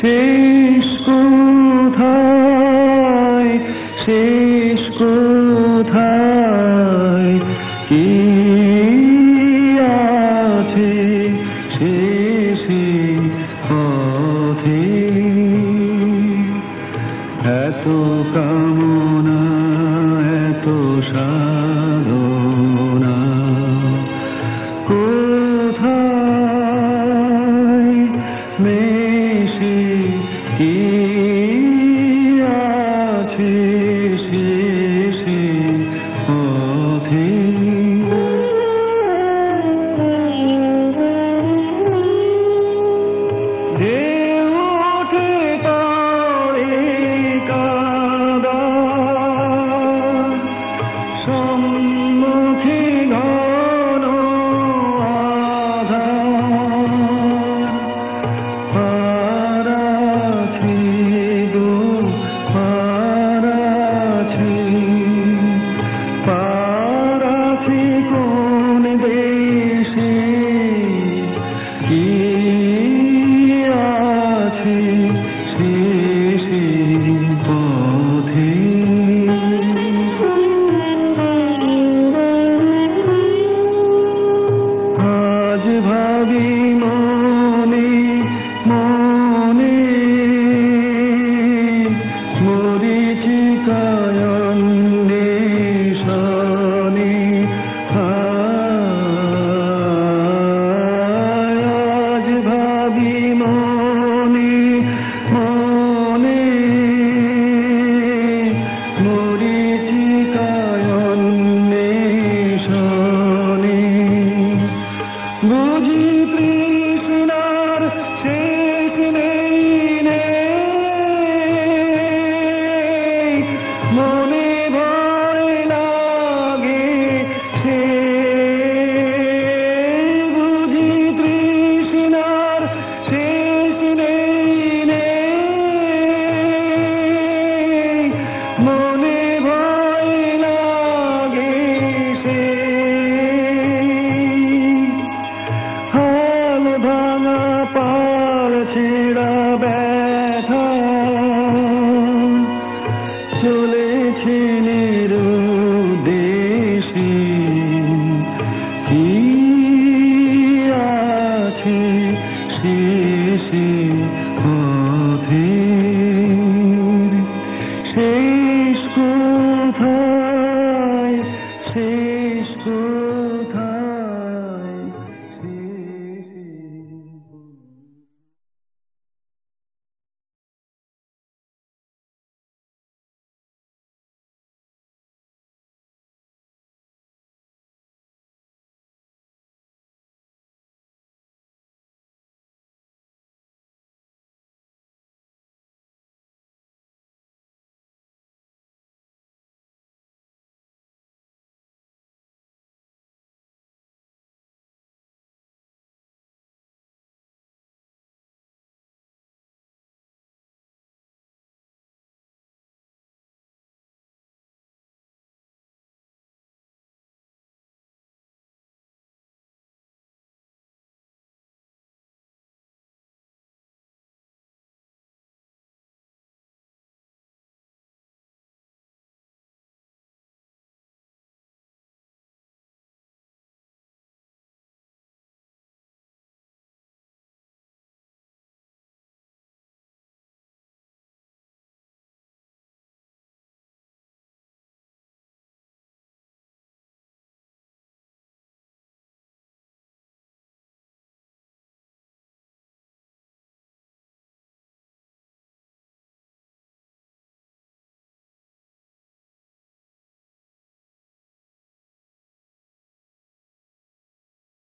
শেষ কোথায়? শেষ কোথায়? কি আছে শেষে পথে? এত কামনা এত সাধনা। भाभी ভাঙা পাল ছেঁড়া ব্যথা। চলেছে নিরুদ্দেশে। কি আছে সে